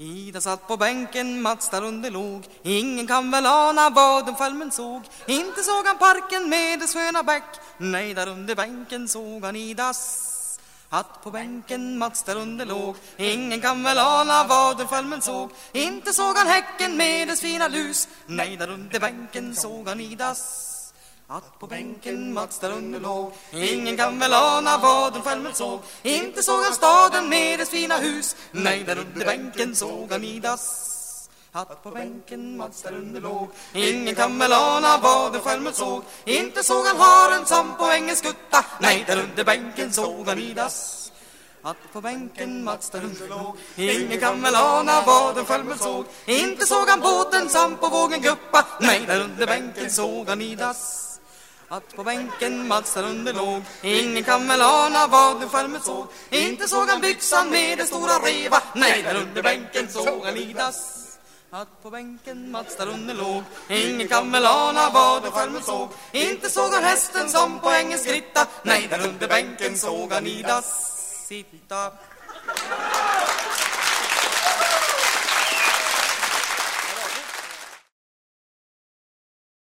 Ida satt på bänken Mats där under låg Ingen kan väl ana vad den skälmen såg. Inte såg han parken med dess sköna bäck. Nej, där under bänken såg han Idas Hatt på bänken Mats där under låg Ingen kan väl ana vad den skälmen såg. Inte såg han häcken med dess fina lus. Nej, där under bänken såg han Idas att på bänken Mats där under låg. Ingen kan väl ana vad den själv såg. Inte såg han staden med dess fina hus. Nej, där under bänken såg han Idas Att på bänken Mats där under låg. Ingen kan väl ana vad den skälmen såg. Inte såg han haren som på ängens skutta Nej, där under bänken såg han Idas att på bänken Mats där under låg. Ingen kan väl ana vad den skälmen såg. Inte såg han båten som på vågen guppa. Nej, där under bänken såg han Idas att på bänken Mats under låg. Ingen kan väl ana vad den skärmen såg. Inte såg han byxan med det stora reva. Nej, där under bänken såg han Idas att på bänken Mats där under låg. Ingen kan väl ana vad du skärmen såg. Inte såg han hästen som på ängen skritta Nej, där under bänken såg han Idas sitta